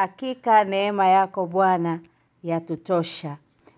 Hakika neema yako Bwana yatutosha.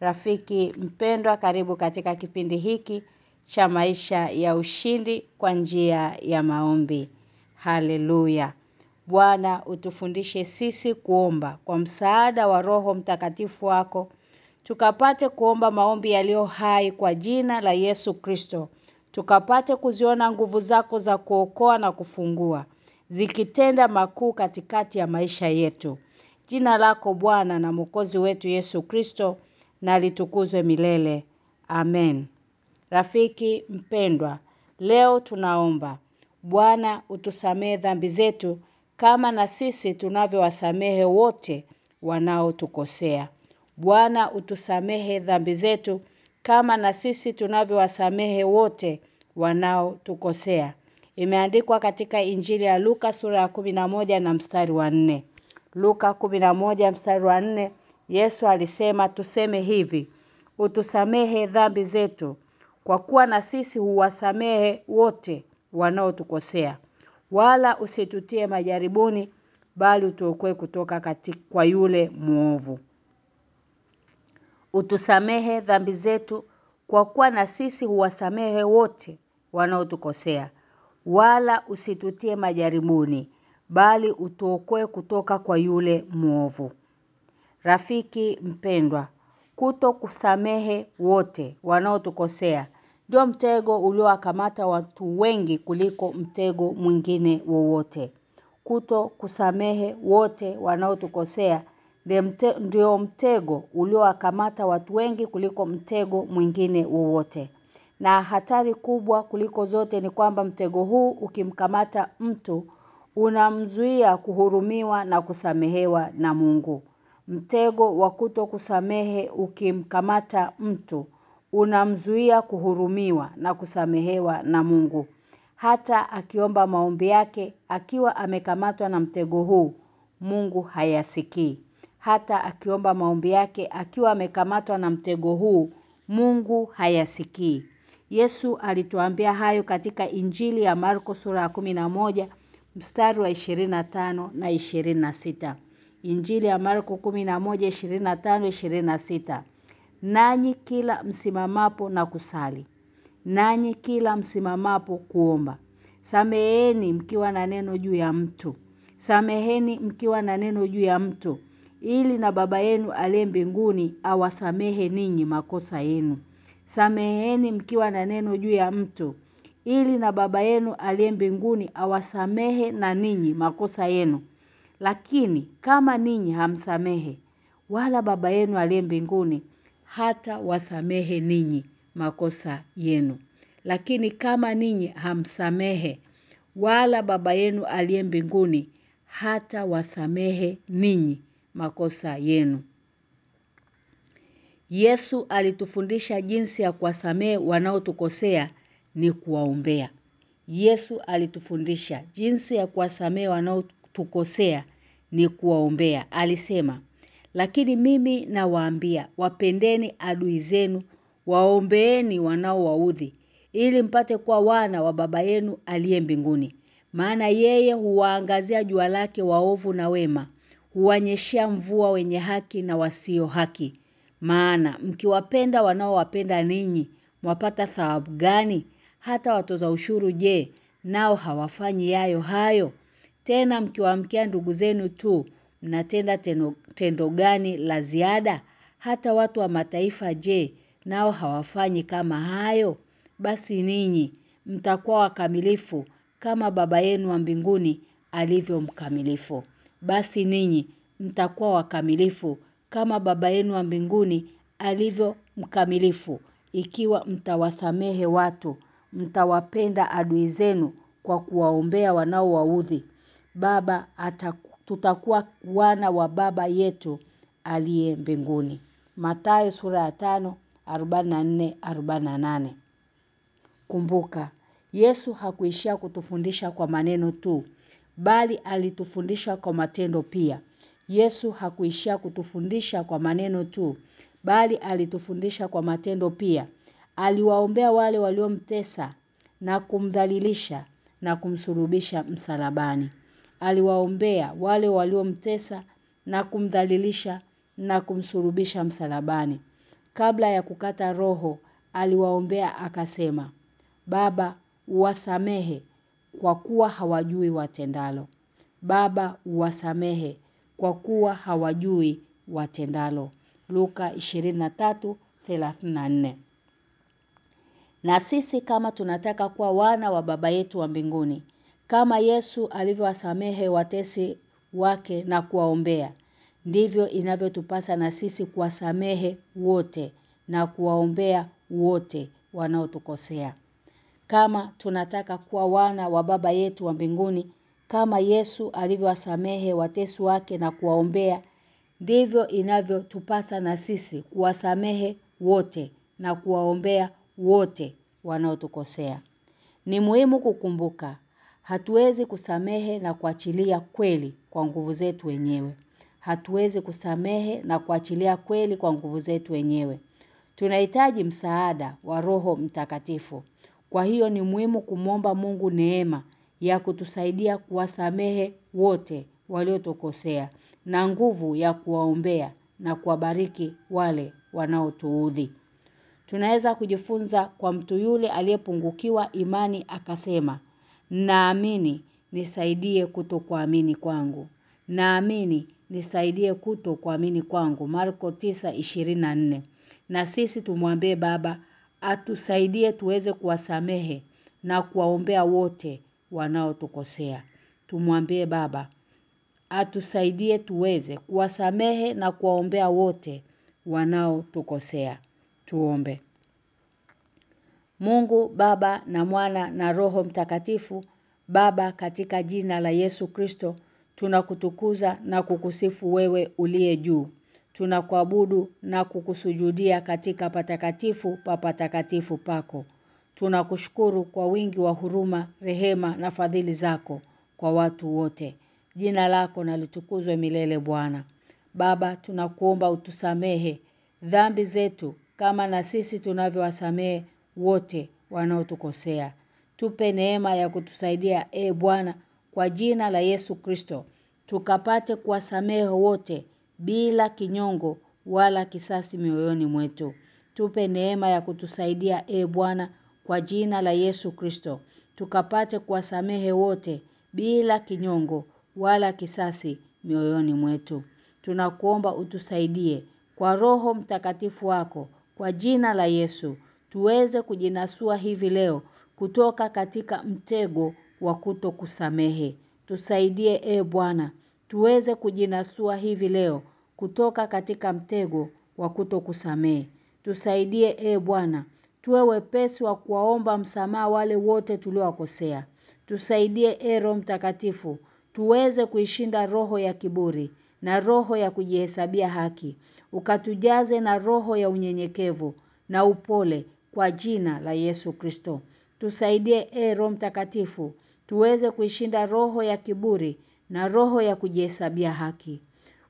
Rafiki mpendwa karibu katika kipindi hiki cha maisha ya ushindi kwa njia ya maombi. Haleluya. Bwana utufundishe sisi kuomba kwa msaada wa Roho Mtakatifu wako tukapate kuomba maombi yaliyo hai kwa jina la Yesu Kristo tukapate kuziona nguvu zako za kuokoa na kufungua zikitenda makuu katikati ya maisha yetu jina lako Bwana na mwokozi wetu Yesu Kristo na litukuzwe milele amen rafiki mpendwa leo tunaomba Bwana utusamehe dhambi zetu kama na sisi tunavyowasamehe wote wanaotukosea. Bwana utusamehe dhambi zetu kama na sisi tunavyowasamehe wote wanaotukosea. Imeandikwa katika Injili ya Luka sura ya 11 na mstari wa 4. Luka 11 mstari wa 4 Yesu alisema tuseme hivi: Utusamehe dhambi zetu kwa kuwa na sisi huwasamehe wote wanaotukosea. Wala usitutie majaribuni bali utuokoe kutoka katika kwa yule muovu utusamehe dhambi zetu kwa kuwa na sisi huwasamehe wote wanaotukosea wala usitutie majaribuni bali utuokoe kutoka kwa yule mwovu. rafiki mpendwa kuto kusamehe wote wanaotukosea ndio mtego uliowakamata watu wengi kuliko mtego mwingine wowote. Kuto kusamehe wote wanaotukosea ndio mtego uliowakamata watu wengi kuliko mtego mwingine wowote. Na hatari kubwa kuliko zote ni kwamba mtego huu ukimkamata mtu unamzuia kuhurumiwa na kusamehewa na Mungu. Mtego wa kuto kusamehe ukimkamata mtu unamzuia kuhurumiwa na kusamehewa na Mungu. Hata akiomba maombi yake akiwa amekamatwa na mtego huu, Mungu hayasikii. Hata akiomba maombi yake akiwa amekamatwa na mtego huu, Mungu hayasikii. Yesu alituambia hayo katika Injili ya Marko sura ya 11 mstari wa 25 na 26. Injili ya Marko 11:25 26. Nanyi kila msimamapo na kusali. Nanyi kila msimamapo kuomba. Sameheni mkiwa na neno juu ya mtu. Sameheni mkiwa na neno juu ya mtu ili na baba yenu aliye mbinguni awasamehe ninyi makosa yenu. Sameheni mkiwa na neno juu ya mtu ili na baba yenu aliye mbinguni awasamehe na ninyi makosa yenu. Lakini kama ninyi hamsamehe wala baba yenu aliye mbinguni hata wasamehe ninyi makosa yenu. Lakini kama ninyi hamsamehe wala baba yenu aliye mbinguni hata wasamehe ninyi makosa yenu. Yesu alitufundisha jinsi ya kuwasamehe wanaotukosea ni kuwaombea. Yesu alitufundisha jinsi ya kuwasamehe wanaotukosea ni kuwaombea. Alisema, "Lakini mimi nawaambia, wapendeni adui zenu, waombeeni wanaowaudhi, ili mpate kuwa wana wa baba yenu aliye mbinguni. Maana yeye huwaangazia jua lake waovu na wema, huwanyeshea mvua wenye haki na wasio haki. Maana mkiwapenda wanaowapenda ninyi, mwapata thawabu gani? Hata watoza ushuru je, nao hawafanyi yayo hayo? Tena mkiwaamkia ndugu zenu tu, mnatenda tendo, tendo gani la ziada? Hata watu wa mataifa je, nao hawafanyi kama hayo? Basi ninyi mtakuwa wakamilifu kama baba yenu wa mbinguni alivyo mkamilifu. Basi ninyi mtakuwa wakamilifu kama baba yenu wa mbinguni alivyo mkamilifu ikiwa mtawasamehe watu mtawapenda adui zenu kwa kuwaombea wanaowaudhi. Baba tutakuwa wana wa baba yetu aliye mbinguni. Mathayo sura ya 5 44 48 Kumbuka Yesu hakuishia kutufundisha kwa maneno tu bali alitufundisha kwa matendo pia Yesu hakuishia kutufundisha kwa maneno tu bali alitufundisha kwa matendo pia aliwaombea wale waliomtesa na kumdhalilisha na kumsurubisha msalabani aliwaombea wale waliomtesa na kumdhalilisha na kumsurubisha msalabani. Kabla ya kukata roho, aliwaombea akasema, Baba, uwasamehe kwa kuwa hawajui watendalo. Baba, uwasamehe kwa kuwa hawajui watendalo. Luka 23:34 Na sisi kama tunataka kuwa wana wa baba yetu wa mbinguni, kama Yesu alivyowasamehe watesi wake na kuwaombea, ndivyo inavyotupasa na sisi kuwasamehe wote na kuwaombea wote wanaotukosea. Kama tunataka kuwa wana wa baba yetu wa mbinguni, kama Yesu alivyowasamehe watesi wake na kuwaombea, ndivyo inavyotupasa na sisi kuwasamehe wote na kuwaombea wote wanaotukosea. Ni muhimu kukumbuka, hatuwezi kusamehe na kuachilia kweli kwa nguvu zetu wenyewe. Hatuwezi kusamehe na kuachilia kweli kwa nguvu zetu wenyewe. Tunahitaji msaada wa Roho Mtakatifu. Kwa hiyo ni muhimu kumwomba Mungu neema ya kutusaidia kuwasamehe wote waliotukosea na nguvu ya kuwaombea na kuwabariki wale wanaotuudhi. Tunaweza kujifunza kwa mtu yule aliyepungukiwa imani akasema, "Naamini nisaidie kutokuamini kwangu." Naamini nisaidie kutokuamini kwangu. Marko 9:24. Na sisi tumwambie Baba atusaidie tuweze kuwasamehe na kuwaombea wote wanaotukosea. Tumwambie Baba atusaidie tuweze kuwasamehe na kuwaombea wote wanaotukosea. Tuombe. Mungu Baba na Mwana na Roho Mtakatifu, Baba katika jina la Yesu Kristo, tunakutukuza na kukusifu wewe uliye juu. Tunakuabudu na kukusujudia katika patakatifu pa patakatifu pako. Tunakushukuru kwa wingi wa huruma, rehema na fadhili zako kwa watu wote. Jina lako na litukuzwe milele Bwana. Baba tunakuomba utusamehe dhambi zetu kama na sisi tunavyowasamehe wote wanaotukosea. Tupe neema ya kutusaidia e Bwana kwa jina la Yesu Kristo tukapate kuwasamehe wote bila kinyongo wala kisasi mioyoni mwetu. Tupe neema ya kutusaidia e Bwana kwa jina la Yesu Kristo tukapate kuwasamehe wote bila kinyongo wala kisasi mioyoni mwetu. Tunakuomba utusaidie kwa roho mtakatifu wako kwa jina la Yesu tuweze kujinasua hivi leo kutoka katika mtego wa kutokusamehe. Tusaidie e Bwana tuweze kujinasua hivi leo kutoka katika mtego wa kutokusamehe. Tusaidie e Bwana tuwe wepesi wa kuwaomba msamaha wale wote tuliowakosea. Tusaidie ero Mtakatifu tuweze kuishinda roho ya kiburi na roho ya kujihesabia haki. Ukatujaze na roho ya unyenyekevu na upole kwa jina la Yesu Kristo. Tusaidie e Roho Mtakatifu tuweze kuishinda roho ya kiburi na roho ya kujihesabia haki.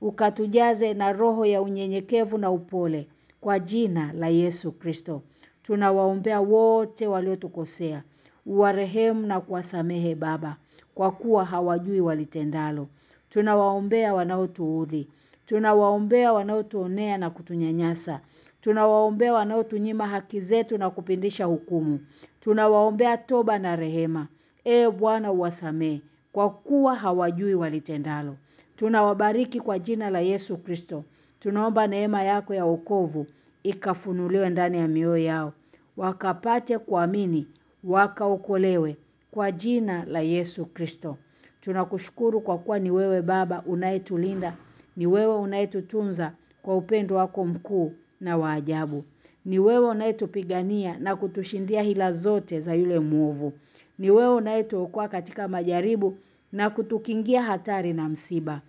Ukatujaze na roho ya unyenyekevu na upole kwa jina la Yesu Kristo. Tunawaombea wote waliotukosea. Uwarehemu na kuwasamehe Baba kwa kuwa hawajui walitendalo. Tunawaombea wanaotuudhi. Tunawaombea wanaotuonea na kutunyanyasa. Tunawaombea wanaotunyima haki zetu na kupindisha hukumu. Tunawaombea toba na rehema. E Bwana uwasamehe kwa kuwa hawajui walitendalo. Tunawabariki kwa jina la Yesu Kristo. Tunaomba neema yako ya wokovu ikafunuliwe ndani ya mioyo yao. Wakapate kuamini, wakaokolewe kwa jina la Yesu Kristo. Tunakushukuru kwa kuwa ni wewe baba unayetulinda, ni wewe unayetutunza kwa upendo wako mkuu na wa ajabu. Ni wewe unayetupigania na kutushindia hila zote za yule mwovu. Ni wewe unayetuokoa katika majaribu na kutukingia hatari na msiba.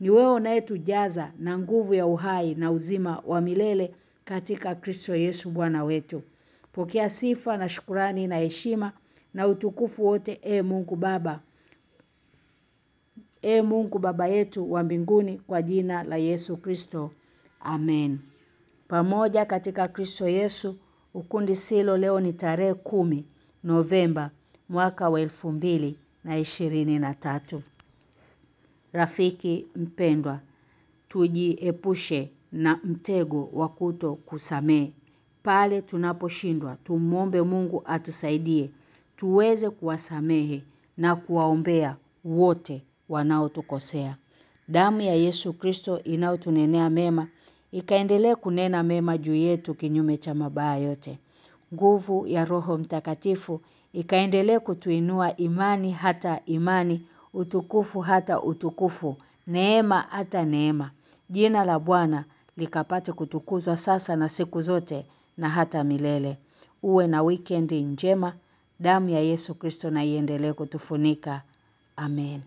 Ni wewe unayetujaza na nguvu ya uhai na uzima wa milele katika Kristo Yesu Bwana wetu. Pokea sifa na shukurani na heshima na utukufu wote e Mungu Baba. E Mungu Baba yetu wa mbinguni kwa jina la Yesu Kristo. Amen. Pamoja katika Kristo Yesu ukundi silo leo ni tarehe kumi Novemba mwaka wa elfu mbili na ishirini na tatu. Rafiki mpendwa tujiepushe na mtego wa kuto kusamee. Pale tunaposhindwa tumombe Mungu atusaidie tuweze kuwasamehe na kuwaombea wote wanaotukosea. Damu ya Yesu Kristo inayotunenea mema ikaendelee kunena mema juu yetu kinyume cha mabaya yote. Nguvu ya Roho Mtakatifu ikaendelee kutuinua imani hata imani, utukufu hata utukufu, neema hata neema. Jina la Bwana likapate kutukuzwa sasa na siku zote na hata milele. Uwe na weekend njema. Damu ya Yesu Kristo na iendelee kutufunika. Amen.